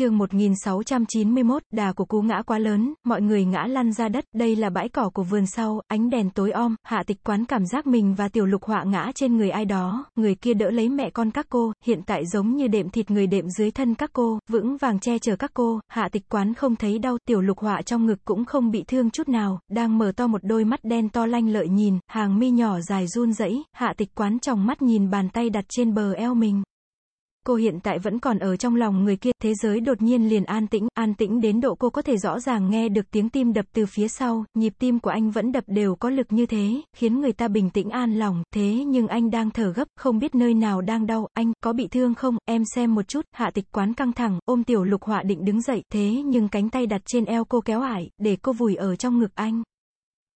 chương 1691, đà của cú ngã quá lớn, mọi người ngã lăn ra đất, đây là bãi cỏ của vườn sau, ánh đèn tối om, hạ tịch quán cảm giác mình và tiểu lục họa ngã trên người ai đó, người kia đỡ lấy mẹ con các cô, hiện tại giống như đệm thịt người đệm dưới thân các cô, vững vàng che chở các cô, hạ tịch quán không thấy đau, tiểu lục họa trong ngực cũng không bị thương chút nào, đang mở to một đôi mắt đen to lanh lợi nhìn, hàng mi nhỏ dài run rẩy, hạ tịch quán trong mắt nhìn bàn tay đặt trên bờ eo mình. Cô hiện tại vẫn còn ở trong lòng người kia, thế giới đột nhiên liền an tĩnh, an tĩnh đến độ cô có thể rõ ràng nghe được tiếng tim đập từ phía sau, nhịp tim của anh vẫn đập đều có lực như thế, khiến người ta bình tĩnh an lòng, thế nhưng anh đang thở gấp, không biết nơi nào đang đau, anh, có bị thương không, em xem một chút, hạ tịch quán căng thẳng, ôm tiểu lục họa định đứng dậy, thế nhưng cánh tay đặt trên eo cô kéo ải, để cô vùi ở trong ngực anh.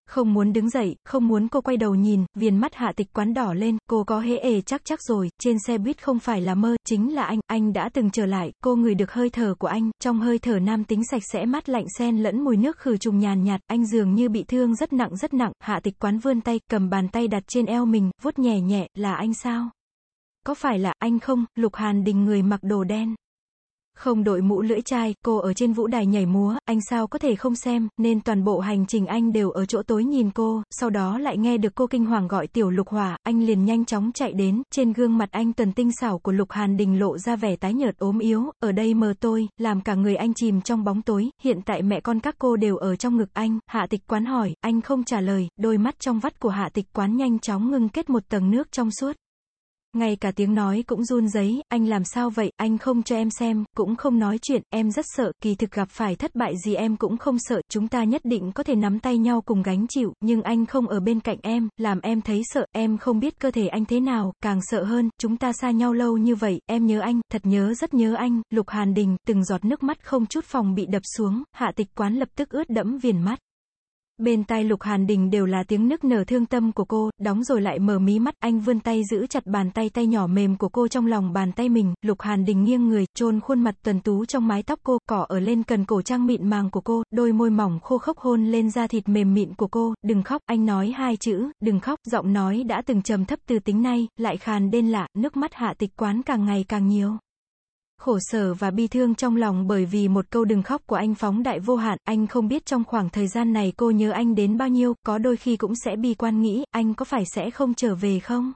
Không muốn đứng dậy, không muốn cô quay đầu nhìn, viền mắt hạ tịch quán đỏ lên, cô có hễ ề chắc chắc rồi, trên xe buýt không phải là mơ, chính là anh, anh đã từng trở lại, cô ngửi được hơi thở của anh, trong hơi thở nam tính sạch sẽ mát lạnh xen lẫn mùi nước khử trùng nhàn nhạt, anh dường như bị thương rất nặng rất nặng, hạ tịch quán vươn tay, cầm bàn tay đặt trên eo mình, vuốt nhẹ nhẹ, là anh sao? Có phải là anh không, Lục Hàn Đình người mặc đồ đen. Không đội mũ lưỡi chai, cô ở trên vũ đài nhảy múa, anh sao có thể không xem, nên toàn bộ hành trình anh đều ở chỗ tối nhìn cô, sau đó lại nghe được cô kinh hoàng gọi tiểu lục hỏa, anh liền nhanh chóng chạy đến, trên gương mặt anh tuần tinh xảo của lục hàn đình lộ ra vẻ tái nhợt ốm yếu, ở đây mờ tôi, làm cả người anh chìm trong bóng tối, hiện tại mẹ con các cô đều ở trong ngực anh, hạ tịch quán hỏi, anh không trả lời, đôi mắt trong vắt của hạ tịch quán nhanh chóng ngưng kết một tầng nước trong suốt. Ngay cả tiếng nói cũng run giấy, anh làm sao vậy, anh không cho em xem, cũng không nói chuyện, em rất sợ, kỳ thực gặp phải thất bại gì em cũng không sợ, chúng ta nhất định có thể nắm tay nhau cùng gánh chịu, nhưng anh không ở bên cạnh em, làm em thấy sợ, em không biết cơ thể anh thế nào, càng sợ hơn, chúng ta xa nhau lâu như vậy, em nhớ anh, thật nhớ rất nhớ anh, Lục Hàn Đình, từng giọt nước mắt không chút phòng bị đập xuống, hạ tịch quán lập tức ướt đẫm viền mắt. Bên tai Lục Hàn Đình đều là tiếng nức nở thương tâm của cô, đóng rồi lại mở mí mắt, anh vươn tay giữ chặt bàn tay tay nhỏ mềm của cô trong lòng bàn tay mình, Lục Hàn Đình nghiêng người, chôn khuôn mặt tuần tú trong mái tóc cô, cỏ ở lên cần cổ trang mịn màng của cô, đôi môi mỏng khô khốc hôn lên da thịt mềm mịn của cô, đừng khóc, anh nói hai chữ, đừng khóc, giọng nói đã từng trầm thấp từ tính nay, lại khàn đên lạ, nước mắt hạ tịch quán càng ngày càng nhiều khổ sở và bi thương trong lòng bởi vì một câu đừng khóc của anh phóng đại vô hạn, anh không biết trong khoảng thời gian này cô nhớ anh đến bao nhiêu, có đôi khi cũng sẽ bi quan nghĩ, anh có phải sẽ không trở về không?